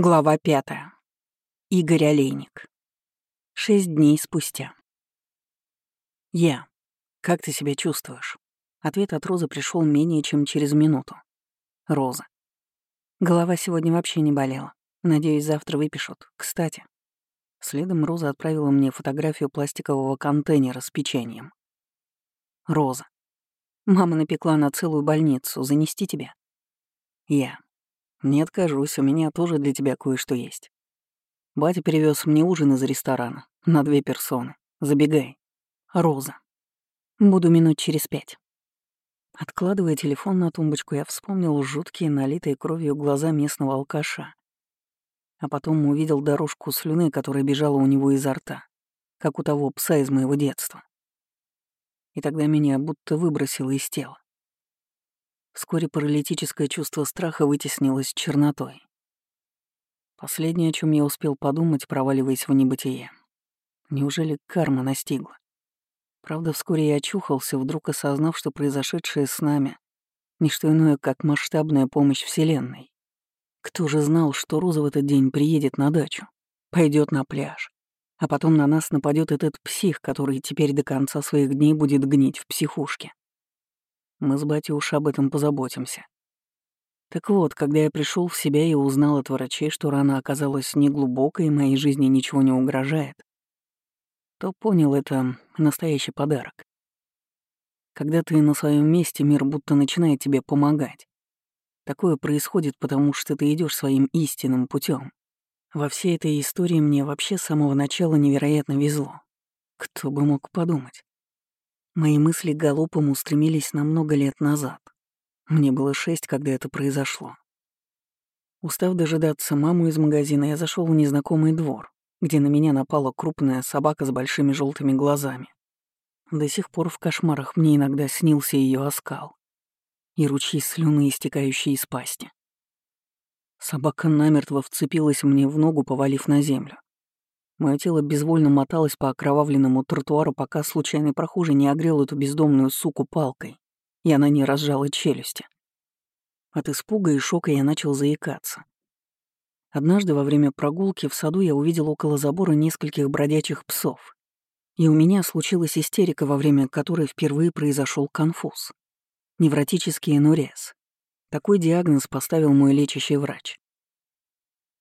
Глава пятая. Игорь Олейник. Шесть дней спустя. Я. Как ты себя чувствуешь? Ответ от Розы пришел менее чем через минуту. Роза. Голова сегодня вообще не болела. Надеюсь, завтра выпишут. Кстати. Следом Роза отправила мне фотографию пластикового контейнера с печеньем. Роза. Мама напекла на целую больницу. Занести тебе? Я. «Не откажусь, у меня тоже для тебя кое-что есть. Батя перевез мне ужин из ресторана на две персоны. Забегай. Роза. Буду минут через пять». Откладывая телефон на тумбочку, я вспомнил жуткие, налитые кровью глаза местного алкаша. А потом увидел дорожку слюны, которая бежала у него изо рта, как у того пса из моего детства. И тогда меня будто выбросило из тела. Вскоре паралитическое чувство страха вытеснилось чернотой. Последнее, о чем я успел подумать, проваливаясь в небытие. Неужели карма настигла? Правда, вскоре я очухался, вдруг осознав, что произошедшее с нами — не что иное, как масштабная помощь Вселенной. Кто же знал, что Роза в этот день приедет на дачу, пойдет на пляж, а потом на нас нападет этот псих, который теперь до конца своих дней будет гнить в психушке. Мы с батей уж об этом позаботимся. Так вот, когда я пришел в себя и узнал от врачей, что рана оказалась неглубокой и моей жизни ничего не угрожает, то понял это настоящий подарок. Когда ты на своем месте, мир будто начинает тебе помогать. Такое происходит, потому что ты идешь своим истинным путем. Во всей этой истории мне вообще с самого начала невероятно везло. Кто бы мог подумать. Мои мысли галопом устремились на много лет назад. Мне было шесть, когда это произошло. Устав дожидаться маму из магазина, я зашел в незнакомый двор, где на меня напала крупная собака с большими желтыми глазами. До сих пор в кошмарах мне иногда снился ее оскал и ручьи слюны, истекающие из пасти. Собака намертво вцепилась мне в ногу, повалив на землю. Мое тело безвольно моталось по окровавленному тротуару, пока случайный прохожий не огрел эту бездомную суку палкой, и она не разжала челюсти. От испуга и шока я начал заикаться. Однажды во время прогулки в саду я увидел около забора нескольких бродячих псов. И у меня случилась истерика, во время которой впервые произошел конфуз. Невротический энурез. Такой диагноз поставил мой лечащий врач.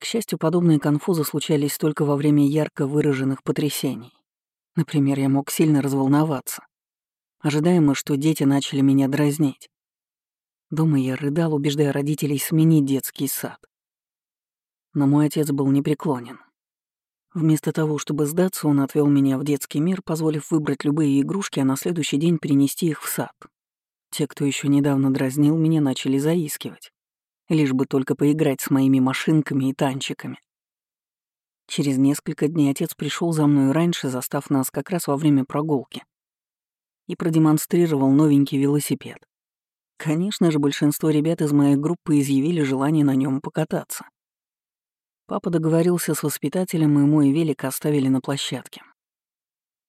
К счастью, подобные конфузы случались только во время ярко выраженных потрясений. Например, я мог сильно разволноваться. Ожидаемо, что дети начали меня дразнить. Дома я рыдал, убеждая родителей сменить детский сад. Но мой отец был непреклонен. Вместо того, чтобы сдаться, он отвел меня в детский мир, позволив выбрать любые игрушки, а на следующий день перенести их в сад. Те, кто еще недавно дразнил меня, начали заискивать лишь бы только поиграть с моими машинками и танчиками. Через несколько дней отец пришел за мной раньше, застав нас как раз во время прогулки, и продемонстрировал новенький велосипед. Конечно же, большинство ребят из моей группы изъявили желание на нем покататься. Папа договорился с воспитателем, и мой велик оставили на площадке.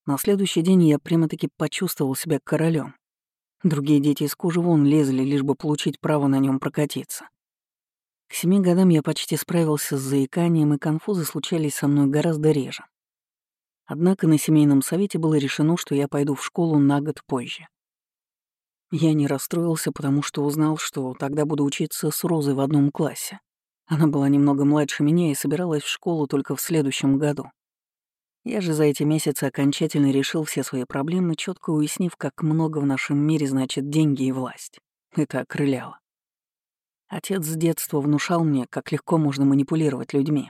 На следующий день я прямо-таки почувствовал себя королем. Другие дети из кожи вон лезли, лишь бы получить право на нем прокатиться. К семи годам я почти справился с заиканием, и конфузы случались со мной гораздо реже. Однако на семейном совете было решено, что я пойду в школу на год позже. Я не расстроился, потому что узнал, что тогда буду учиться с Розой в одном классе. Она была немного младше меня и собиралась в школу только в следующем году. Я же за эти месяцы окончательно решил все свои проблемы, четко уяснив, как много в нашем мире значит деньги и власть. Это окрыляло. Отец с детства внушал мне, как легко можно манипулировать людьми.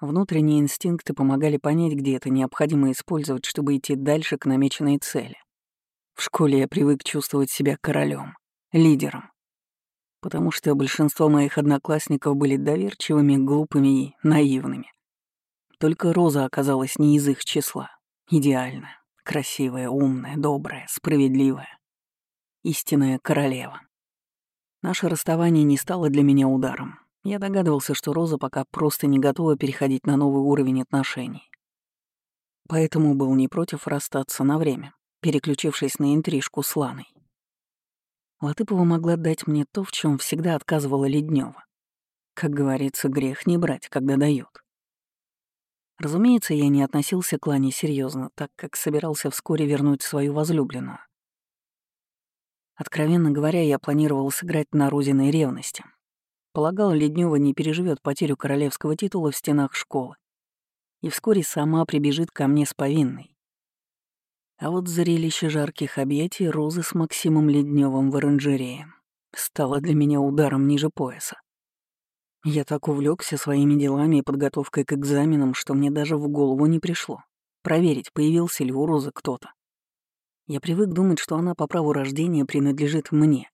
Внутренние инстинкты помогали понять, где это необходимо использовать, чтобы идти дальше к намеченной цели. В школе я привык чувствовать себя королем, лидером. Потому что большинство моих одноклассников были доверчивыми, глупыми и наивными. Только Роза оказалась не из их числа. Идеальная, красивая, умная, добрая, справедливая. Истинная королева. Наше расставание не стало для меня ударом. Я догадывался, что Роза пока просто не готова переходить на новый уровень отношений. Поэтому был не против расстаться на время, переключившись на интрижку с Ланой. Латыпова могла дать мне то, в чем всегда отказывала Леднева. Как говорится, грех не брать, когда дают. Разумеется, я не относился к Лане серьезно, так как собирался вскоре вернуть свою возлюбленную. Откровенно говоря, я планировал сыграть на Розиной ревности. Полагал, Леднева не переживет потерю королевского титула в стенах школы и вскоре сама прибежит ко мне с повинной. А вот зрелище жарких объятий Розы с Максимом Ледневым в оранжерее стало для меня ударом ниже пояса. Я так увлекся своими делами и подготовкой к экзаменам, что мне даже в голову не пришло проверить, появился ли у Розы кто-то. Я привык думать, что она по праву рождения принадлежит мне.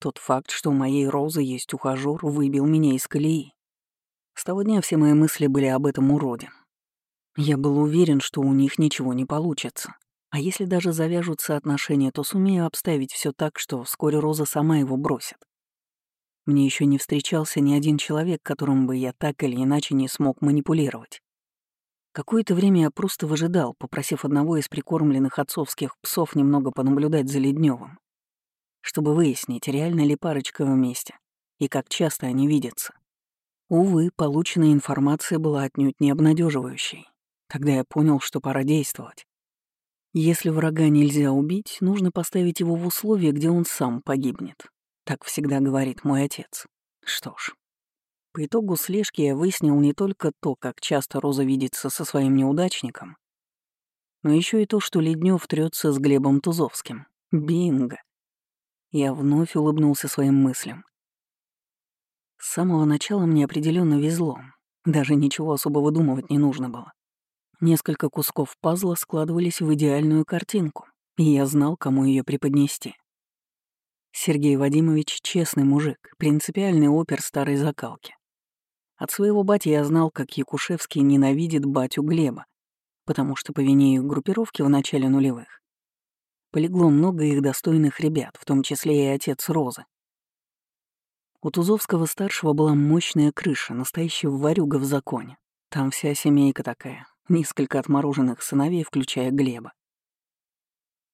Тот факт, что у моей Розы есть ухажёр, выбил меня из колеи. С того дня все мои мысли были об этом уроде. Я был уверен, что у них ничего не получится. А если даже завяжутся отношения, то сумею обставить все так, что вскоре Роза сама его бросит. Мне еще не встречался ни один человек, которым бы я так или иначе не смог манипулировать. Какое-то время я просто выжидал, попросив одного из прикормленных отцовских псов немного понаблюдать за Ледневым, чтобы выяснить, реально ли парочка вместе и как часто они видятся. Увы, полученная информация была отнюдь не обнадеживающей. Тогда я понял, что пора действовать. Если врага нельзя убить, нужно поставить его в условия, где он сам погибнет. Так всегда говорит мой отец. Что ж, по итогу слежки я выяснил не только то, как часто Роза видится со своим неудачником, но еще и то, что Леднев трется с Глебом Тузовским. Бинго! Я вновь улыбнулся своим мыслям. С самого начала мне определенно везло. Даже ничего особо думать не нужно было. Несколько кусков пазла складывались в идеальную картинку, и я знал, кому ее преподнести. Сергей Вадимович — честный мужик, принципиальный опер старой закалки. От своего бати я знал, как Якушевский ненавидит батю Глеба, потому что по вине их группировки в начале нулевых полегло много их достойных ребят, в том числе и отец Розы. У Тузовского-старшего была мощная крыша, настоящая варюга в законе. Там вся семейка такая, несколько отмороженных сыновей, включая Глеба.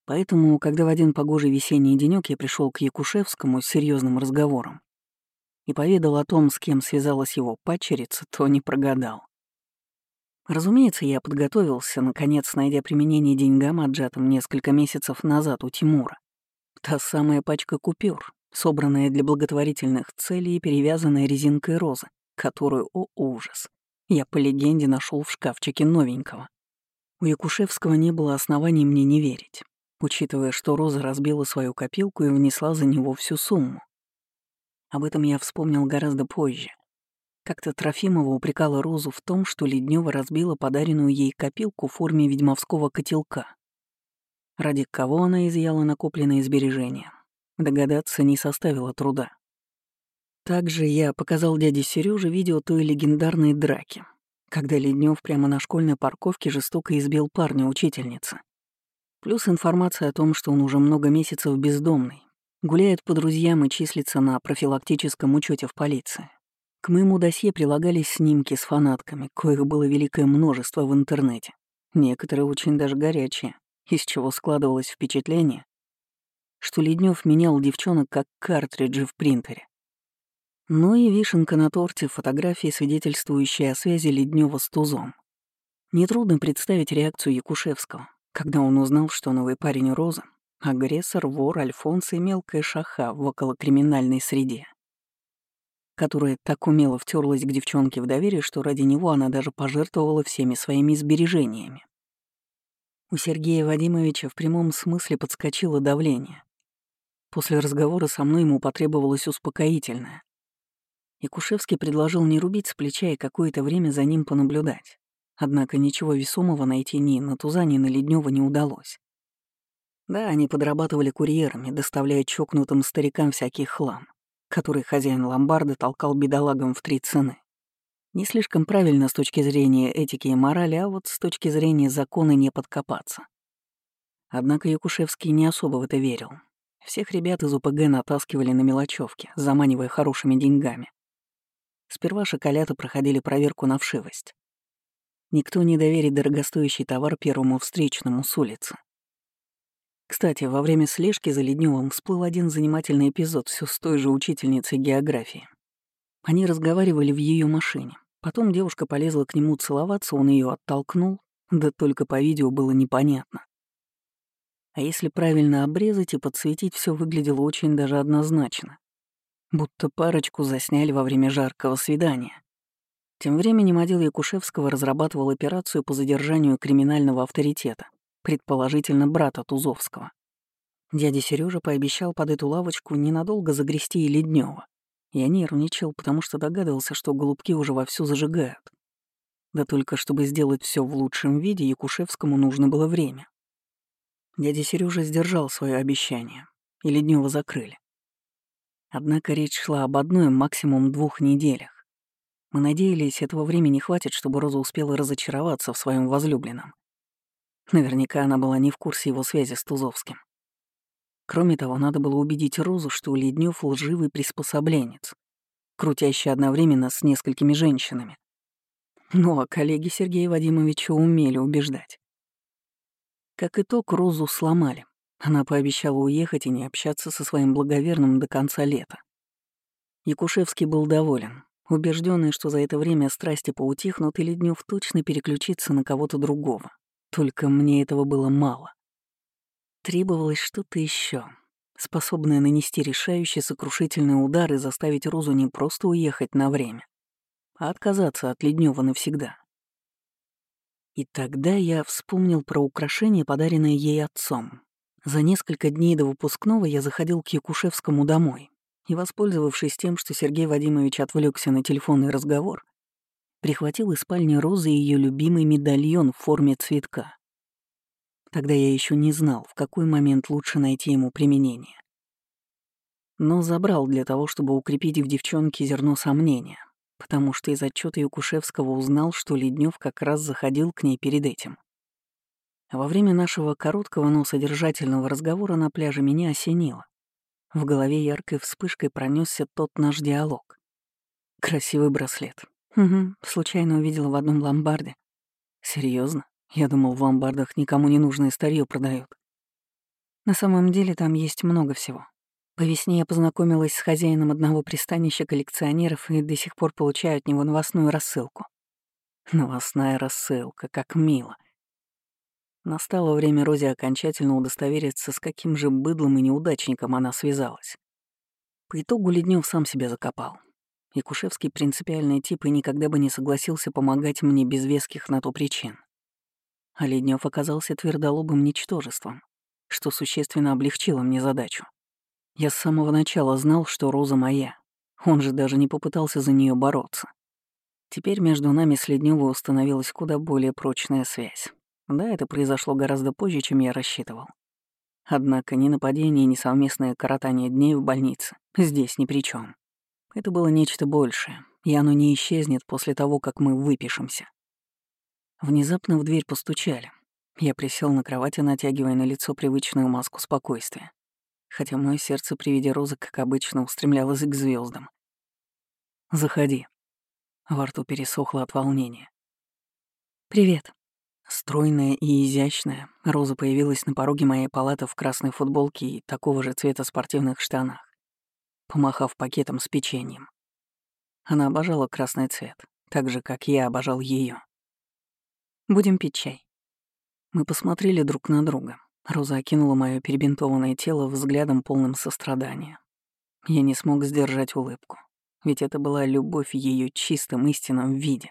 Поэтому, когда в один погожий весенний денёк я пришел к Якушевскому с серьезным разговором, и поведал о том, с кем связалась его падчерица, то не прогадал. Разумеется, я подготовился, наконец, найдя применение деньгам, отжатым несколько месяцев назад у Тимура. Та самая пачка купюр, собранная для благотворительных целей и перевязанная резинкой розы, которую, о ужас, я по легенде нашел в шкафчике новенького. У Якушевского не было оснований мне не верить, учитывая, что Роза разбила свою копилку и внесла за него всю сумму. Об этом я вспомнил гораздо позже. Как-то Трофимова упрекала Розу в том, что Леднева разбила подаренную ей копилку в форме ведьмовского котелка. Ради кого она изъяла накопленные сбережения, догадаться не составило труда. Также я показал дяде Сереже видео той легендарной драки, когда Леднев прямо на школьной парковке жестоко избил парня-учительницы. Плюс информация о том, что он уже много месяцев бездомный, Гуляет по друзьям и числится на профилактическом учете в полиции. К моему досье прилагались снимки с фанатками, коих было великое множество в интернете. Некоторые очень даже горячие, из чего складывалось впечатление, что Леднев менял девчонок как картриджи в принтере. Ну и вишенка на торте фотографии, свидетельствующие о связи Леднева с Тузом. Нетрудно представить реакцию Якушевского, когда он узнал, что новый парень Роза Агрессор, вор, альфонс и мелкая шаха в околокриминальной среде, которая так умело втерлась к девчонке в доверие, что ради него она даже пожертвовала всеми своими сбережениями. У Сергея Вадимовича в прямом смысле подскочило давление. После разговора со мной ему потребовалось успокоительное. И Кушевский предложил не рубить с плеча и какое-то время за ним понаблюдать. Однако ничего весомого найти ни на Туза, ни на Леднева не удалось. Да, они подрабатывали курьерами, доставляя чокнутым старикам всякий хлам, который хозяин ломбарда толкал бедолагам в три цены. Не слишком правильно с точки зрения этики и морали, а вот с точки зрения закона не подкопаться. Однако Якушевский не особо в это верил. Всех ребят из УПГ натаскивали на мелочевке, заманивая хорошими деньгами. Сперва шоколята проходили проверку на вшивость. Никто не доверит дорогостоящий товар первому встречному с улицы. Кстати, во время слежки за Ледневым всплыл один занимательный эпизод все с той же учительницей географии. Они разговаривали в ее машине. Потом девушка полезла к нему целоваться, он ее оттолкнул, да только по видео было непонятно. А если правильно обрезать и подсветить, все выглядело очень даже однозначно. Будто парочку засняли во время жаркого свидания. Тем временем отдел Якушевского разрабатывал операцию по задержанию криминального авторитета, предположительно брата Тузовского. Дядя Сережа пообещал под эту лавочку ненадолго загрести и Леднева. Я нервничал, потому что догадывался, что голубки уже вовсю зажигают. Да только чтобы сделать все в лучшем виде, Якушевскому нужно было время. Дядя Сережа сдержал свое обещание, и Леднева закрыли. Однако речь шла об одной, максимум двух неделях. Мы надеялись, этого времени хватит, чтобы Роза успела разочароваться в своем возлюбленном. Наверняка она была не в курсе его связи с Тузовским. Кроме того, надо было убедить Розу, что Леднев лживый приспособленец, крутящий одновременно с несколькими женщинами. Ну а коллеги Сергея Вадимовича умели убеждать. Как итог, Розу сломали. Она пообещала уехать и не общаться со своим благоверным до конца лета. Якушевский был доволен, убежденный, что за это время страсти поутихнут и Леднев точно переключится на кого-то другого. Только мне этого было мало. Требовалось что-то еще, способное нанести решающий сокрушительный удар и заставить Розу не просто уехать на время, а отказаться от Леднева навсегда. И тогда я вспомнил про украшение, подаренное ей отцом. За несколько дней до выпускного я заходил к Якушевскому домой и, воспользовавшись тем, что Сергей Вадимович отвлекся на телефонный разговор, прихватил из спальни Розы ее любимый медальон в форме цветка. Тогда я еще не знал, в какой момент лучше найти ему применение. Но забрал для того, чтобы укрепить в девчонке зерно сомнения, потому что из отчета Якушевского узнал, что Леднев как раз заходил к ней перед этим. Во время нашего короткого, но содержательного разговора на пляже меня осенило. В голове яркой вспышкой пронесся тот наш диалог. Красивый браслет. Угу, случайно увидела в одном ломбарде. Серьезно? Я думал, в ломбардах никому не нужное старье продают. На самом деле там есть много всего. По весне я познакомилась с хозяином одного пристанища коллекционеров и до сих пор получаю от него новостную рассылку. Новостная рассылка, как мило. Настало время Розе окончательно удостовериться, с каким же быдлом и неудачником она связалась. По итогу Леднев сам себя закопал. Якушевский принципиальный тип и никогда бы не согласился помогать мне без веских на то причин. А Леднев оказался твердолобым ничтожеством, что существенно облегчило мне задачу. Я с самого начала знал, что Роза моя. Он же даже не попытался за нее бороться. Теперь между нами с Ледневой установилась куда более прочная связь. Да, это произошло гораздо позже, чем я рассчитывал. Однако ни нападение, ни совместное коротание дней в больнице здесь ни при чем. Это было нечто большее, и оно не исчезнет после того, как мы выпишемся. Внезапно в дверь постучали. Я присел на кровати, натягивая на лицо привычную маску спокойствия, хотя мое сердце при виде розы, как обычно, устремлялось к звездам. «Заходи». Во рту пересохло от волнения. «Привет». Стройная и изящная, Роза появилась на пороге моей палаты в красной футболке и такого же цвета спортивных штанах помахав пакетом с печеньем. Она обожала красный цвет, так же, как я обожал ее. «Будем пить чай». Мы посмотрели друг на друга. Роза окинула мое перебинтованное тело взглядом полным сострадания. Я не смог сдержать улыбку, ведь это была любовь в ее чистом истинном виде.